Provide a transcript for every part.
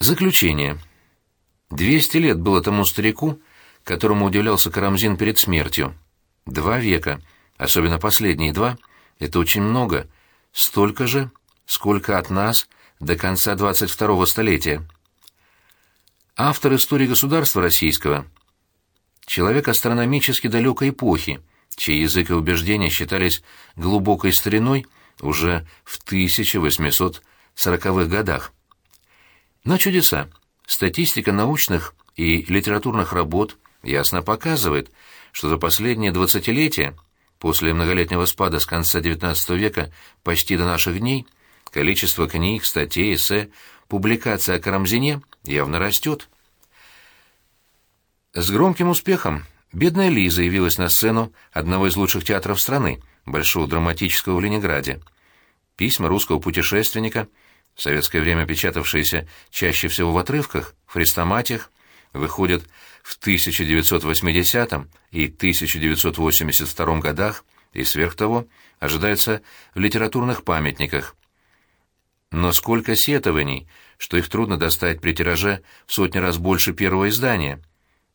Заключение. Двести лет было тому старику, которому удивлялся Карамзин перед смертью. Два века, особенно последние два, это очень много, столько же, сколько от нас до конца 22-го столетия. Автор истории государства российского — человек астрономически далекой эпохи, чей язык и убеждения считались глубокой стариной уже в 1840-х годах. Но чудеса. Статистика научных и литературных работ ясно показывает, что за последние двадцатилетия, после многолетнего спада с конца XIX века почти до наших дней, количество книг, статей, эссе, публикаций о Карамзине явно растет. С громким успехом бедная Лиза явилась на сцену одного из лучших театров страны, Большого драматического в Ленинграде. Письма русского путешественника – в советское время печатавшиеся чаще всего в отрывках, хрестоматиях, выходят в 1980 и 1982 годах и сверх того ожидаются в литературных памятниках. Но сколько сетований, что их трудно достать при тираже в сотни раз больше первого издания.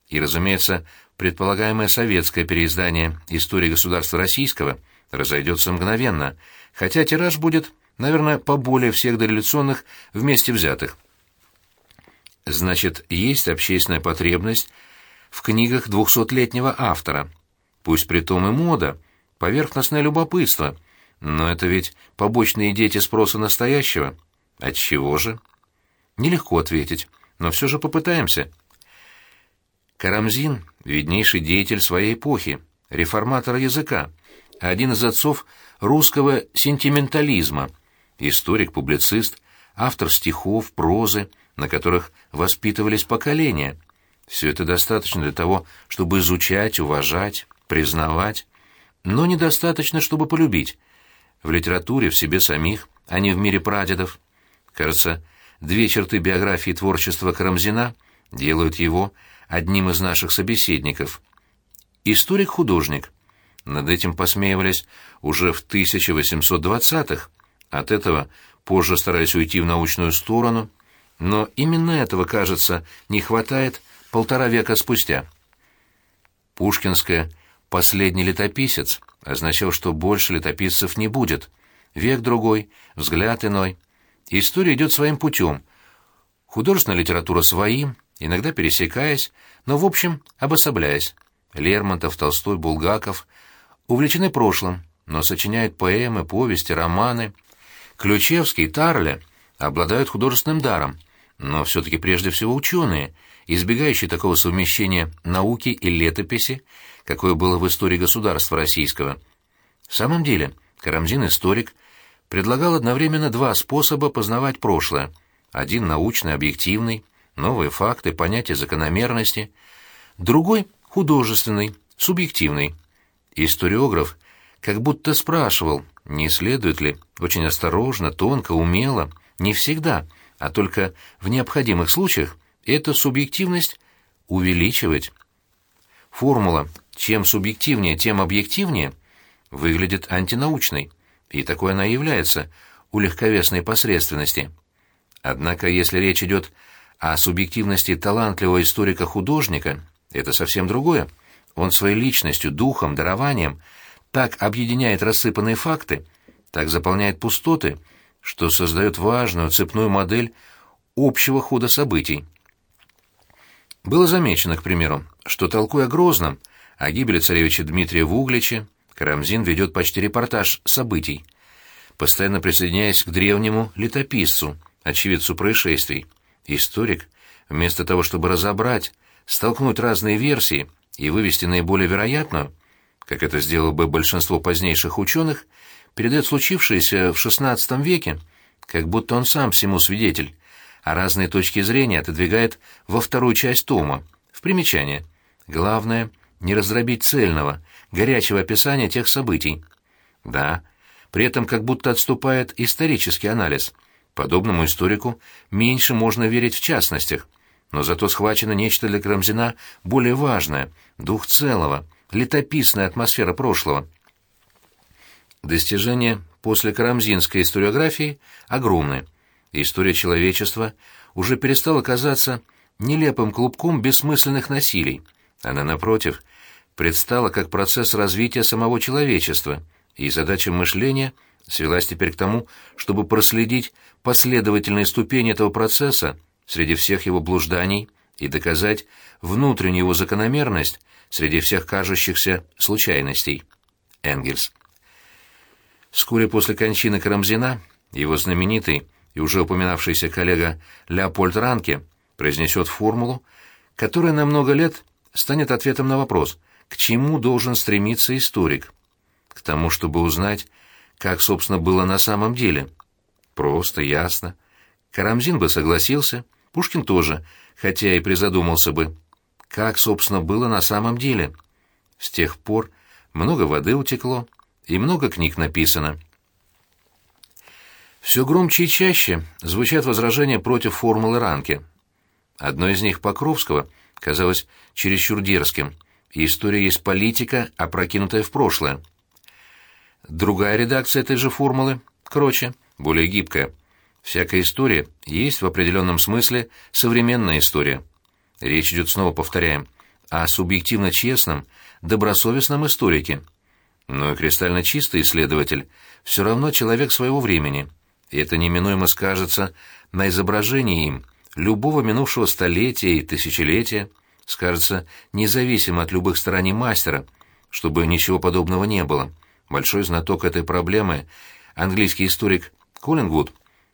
И, разумеется, предполагаемое советское переиздание истории государства российского разойдется мгновенно, хотя тираж будет Наверное, поболее всех дореволюционных вместе взятых. Значит, есть общественная потребность в книгах двухсотлетнего автора. Пусть при том и мода, поверхностное любопытство, но это ведь побочные дети спроса настоящего. От чего же? Нелегко ответить, но все же попытаемся. Карамзин — виднейший деятель своей эпохи, реформатор языка, один из отцов русского сентиментализма — историк, публицист, автор стихов, прозы, на которых воспитывались поколения. Все это достаточно для того, чтобы изучать, уважать, признавать, но недостаточно, чтобы полюбить. В литературе, в себе самих, а не в мире прадедов. Кажется, две черты биографии творчества Карамзина делают его одним из наших собеседников. Историк-художник. Над этим посмеивались уже в 1820-х, от этого позже старались уйти в научную сторону, но именно этого, кажется, не хватает полтора века спустя. Пушкинская «Последний летописец» означал, что больше летописцев не будет. Век другой, взгляд иной. История идет своим путем. Художественная литература своим, иногда пересекаясь, но, в общем, обособляясь. Лермонтов, Толстой, Булгаков увлечены прошлым, но сочиняют поэмы, повести, романы, Ключевский, Тарля обладают художественным даром, но все-таки прежде всего ученые, избегающие такого совмещения науки и летописи, какое было в истории государства российского. В самом деле, Карамзин, историк, предлагал одновременно два способа познавать прошлое. Один научный, объективный, новые факты, понятия закономерности. Другой — художественный, субъективный. Историограф как будто спрашивал, не следует ли очень осторожно, тонко, умело, не всегда, а только в необходимых случаях эту субъективность увеличивать? Формула «чем субъективнее, тем объективнее» выглядит антинаучной, и такой она и является у легковесной посредственности. Однако, если речь идет о субъективности талантливого историка-художника, это совсем другое. Он своей личностью, духом, дарованием – так объединяет рассыпанные факты, так заполняет пустоты, что создает важную цепную модель общего хода событий. Было замечено, к примеру, что, толкуя Грозном, о гибели царевича Дмитрия в Угличе, Карамзин ведет почти репортаж событий, постоянно присоединяясь к древнему летописцу, очевидцу происшествий. Историк, вместо того, чтобы разобрать, столкнуть разные версии и вывести наиболее вероятную, как это сделало бы большинство позднейших ученых, передает случившееся в XVI веке, как будто он сам всему свидетель, а разные точки зрения отодвигает во вторую часть тома, в примечание. Главное — не раздробить цельного, горячего описания тех событий. Да, при этом как будто отступает исторический анализ. Подобному историку меньше можно верить в частностях, но зато схвачено нечто для Крамзина более важное — дух целого — летописная атмосфера прошлого. Достижения после карамзинской историографии огромны. История человечества уже перестала казаться нелепым клубком бессмысленных насилий. Она, напротив, предстала как процесс развития самого человечества, и задача мышления свелась теперь к тому, чтобы проследить последовательные ступени этого процесса среди всех его блужданий и доказать внутреннюю его закономерность среди всех кажущихся случайностей. Энгельс. Вскоре после кончины Карамзина его знаменитый и уже упоминавшийся коллега Леопольд Ранке произнесет формулу, которая на много лет станет ответом на вопрос, к чему должен стремиться историк? К тому, чтобы узнать, как, собственно, было на самом деле. Просто, ясно. Карамзин бы согласился, Пушкин тоже, хотя и призадумался бы. Как, собственно, было на самом деле? С тех пор много воды утекло, и много книг написано. Все громче и чаще звучат возражения против формулы Ранки. Одно из них Покровского казалось чересчур дерзким. История есть политика, опрокинутая в прошлое. Другая редакция этой же формулы, короче, более гибкая. Всякая история есть в определенном смысле современная история. Речь идет, снова повторяем, о субъективно честном, добросовестном историке. Но и кристально чистый исследователь все равно человек своего времени, и это неминуемо скажется на изображении им любого минувшего столетия и тысячелетия, скажется независимо от любых стараний мастера, чтобы ничего подобного не было. Большой знаток этой проблемы, английский историк Коллингвуд,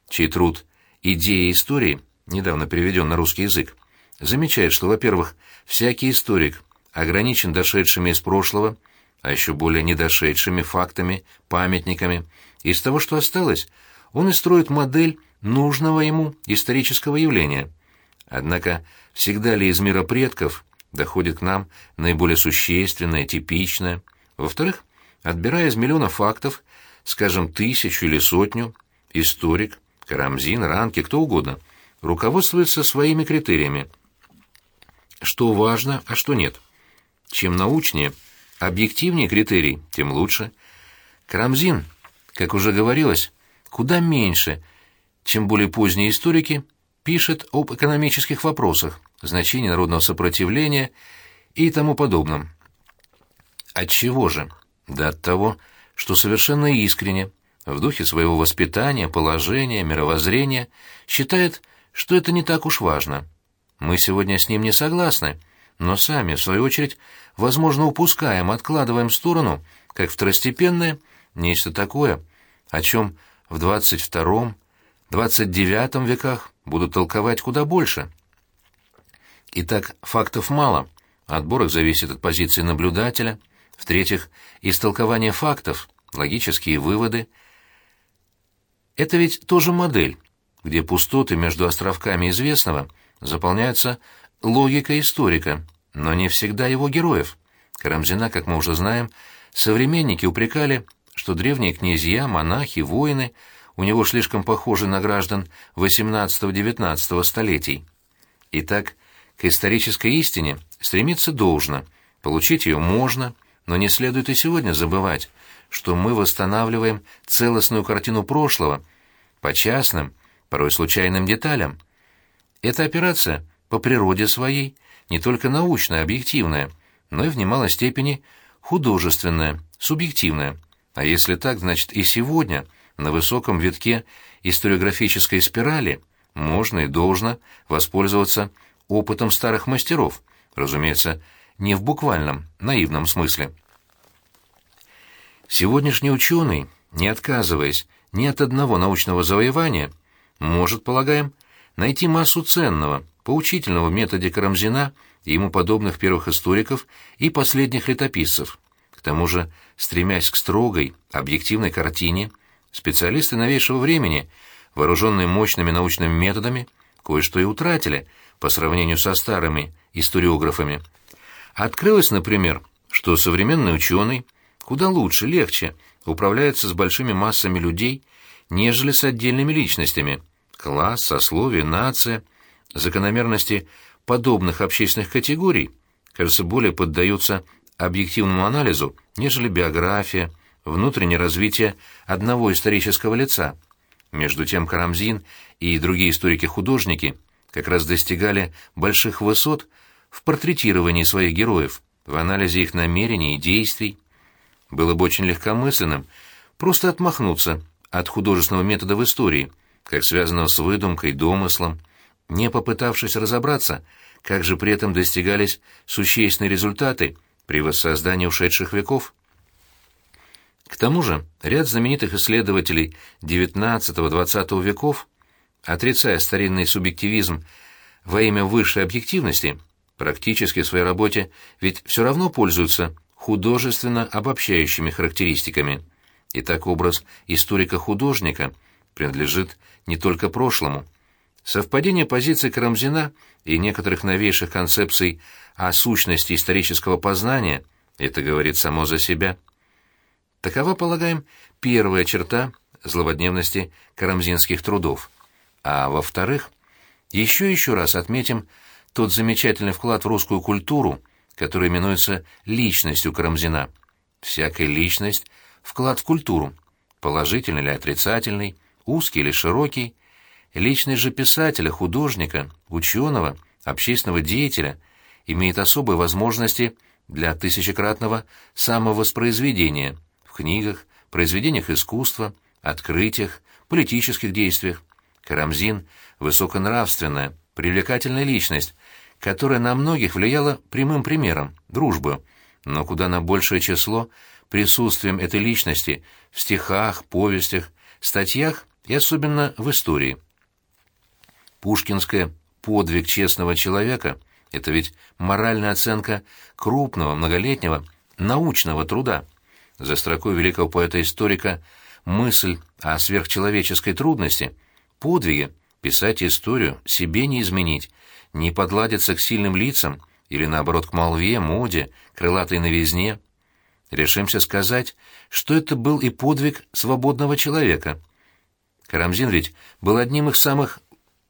чей труд «Идея истории», недавно переведен на русский язык, замечает, что, во-первых, всякий историк ограничен дошедшими из прошлого, а еще более недошедшими фактами, памятниками. Из того, что осталось, он и строит модель нужного ему исторического явления. Однако всегда ли из мира предков доходит к нам наиболее существенное, типичное? Во-вторых, Отбирая из миллиона фактов, скажем, тысячу или сотню, историк, Карамзин, Ранки, кто угодно, руководствуется своими критериями. Что важно, а что нет. Чем научнее, объективнее критерий, тем лучше. Карамзин, как уже говорилось, куда меньше, чем более поздние историки, пишет об экономических вопросах, значении народного сопротивления и тому подобном. Отчего же? Да от того, что совершенно искренне, в духе своего воспитания, положения, мировоззрения, считает, что это не так уж важно. Мы сегодня с ним не согласны, но сами, в свою очередь, возможно, упускаем, откладываем в сторону, как второстепенное, нечто такое, о чем в 22-м, 29 веках будут толковать куда больше. Итак, фактов мало, отбор их зависит от позиции наблюдателя, в-третьих, истолкование фактов, логические выводы. Это ведь тоже модель, где пустоты между островками известного заполняются логикой историка, но не всегда его героев. Карамзина, как мы уже знаем, современники упрекали, что древние князья, монахи, воины у него слишком похожи на граждан XVIII-XIX столетий. Итак, к исторической истине стремиться должно, получить ее можно – но не следует и сегодня забывать, что мы восстанавливаем целостную картину прошлого по частным, порой случайным деталям. Эта операция по природе своей не только научная, объективная, но и в немалой степени художественная, субъективная. А если так, значит и сегодня на высоком витке историографической спирали можно и должно воспользоваться опытом старых мастеров, разумеется, не в буквальном, наивном смысле. Сегодняшний ученый, не отказываясь ни от одного научного завоевания, может, полагаем, найти массу ценного, поучительного в методе Карамзина и ему подобных первых историков и последних летописцев. К тому же, стремясь к строгой, объективной картине, специалисты новейшего времени, вооруженные мощными научными методами, кое-что и утратили по сравнению со старыми историографами – Открылось, например, что современный ученый куда лучше, легче управляется с большими массами людей, нежели с отдельными личностями. Класс, сословие, нация, закономерности подобных общественных категорий, кажется, более поддаются объективному анализу, нежели биография, внутреннее развитие одного исторического лица. Между тем Карамзин и другие историки-художники как раз достигали больших высот в портретировании своих героев, в анализе их намерений и действий. Было бы очень легкомысленным просто отмахнуться от художественного метода в истории, как связанного с выдумкой, домыслом, не попытавшись разобраться, как же при этом достигались существенные результаты при воссоздании ушедших веков. К тому же ряд знаменитых исследователей XIX-XX веков, отрицая старинный субъективизм во имя высшей объективности, практически в своей работе ведь все равно пользуются художественно обобщающими характеристиками. И так образ историка-художника принадлежит не только прошлому. Совпадение позиций Карамзина и некоторых новейших концепций о сущности исторического познания это говорит само за себя. Такова, полагаем, первая черта злободневности карамзинских трудов. А во-вторых, еще еще раз отметим тот замечательный вклад в русскую культуру, который именуется личностью Карамзина. Всякая личность — вклад в культуру, положительный или отрицательный, узкий или широкий. Личность же писателя, художника, ученого, общественного деятеля имеет особые возможности для тысячекратного самовоспроизведения — книгах, произведениях искусства, открытиях, политических действиях. Карамзин — высоконравственная, привлекательная личность, которая на многих влияла прямым примером, дружбой, но куда на большее число присутствием этой личности в стихах, повестях, статьях и особенно в истории. Пушкинская «Подвиг честного человека» — это ведь моральная оценка крупного, многолетнего, научного труда — за строкой великого поэта-историка мысль о сверхчеловеческой трудности, подвиге, писать историю, себе не изменить, не подладиться к сильным лицам или, наоборот, к молве, моде, крылатой новизне. Решимся сказать, что это был и подвиг свободного человека. Карамзин ведь был одним из самых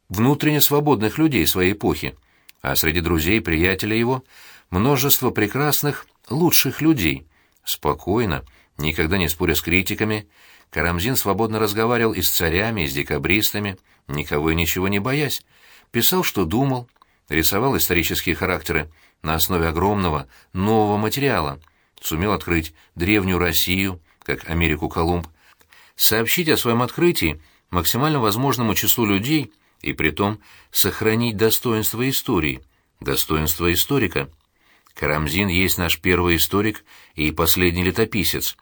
внутренне свободных людей своей эпохи, а среди друзей приятелей его множество прекрасных, лучших людей — Спокойно, никогда не споря с критиками, Карамзин свободно разговаривал и с царями, и с декабристами, никого и ничего не боясь, писал, что думал, рисовал исторические характеры на основе огромного нового материала, сумел открыть древнюю Россию, как Америку Колумб, сообщить о своем открытии максимально возможному числу людей и притом сохранить достоинство истории, достоинство историка. Карамзин есть наш первый историк и последний летописец.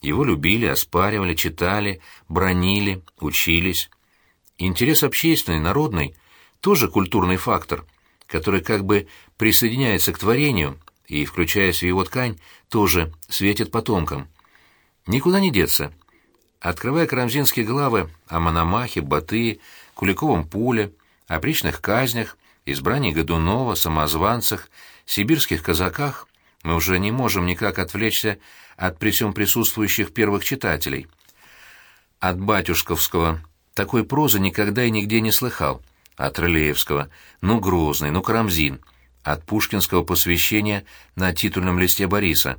Его любили, оспаривали, читали, бронили, учились. Интерес общественный, народный — тоже культурный фактор, который как бы присоединяется к творению и, включаясь в его ткань, тоже светит потомкам. Никуда не деться. Открывая карамзинские главы о Мономахе, Батые, Куликовом пуле, опричных казнях, избрании Годунова, самозванцах — сибирских казаках мы уже не можем никак отвлечься от при всем присутствующих первых читателей. От батюшковского. Такой прозы никогда и нигде не слыхал, от Рылеевского. «Ну, Грозный, ну, Карамзин», от пушкинского посвящения на титульном листе Бориса.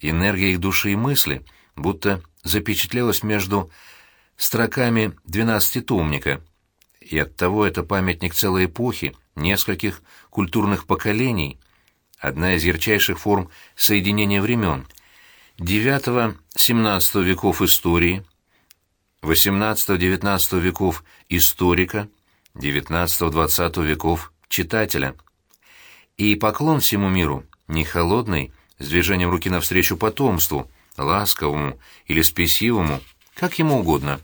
Энергия их души и мысли будто запечатлелась между строками двенадцатитомника, и оттого это памятник целой эпохи, нескольких культурных поколений, одна из ярчайших форм соединения времен. IX-XVII веков истории, XVIII-XIX веков историка, XIX-XX веков читателя. И поклон всему миру, не холодный, с движением руки навстречу потомству, ласковому или спесивому, как ему угодно.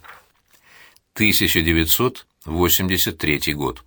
1983 год.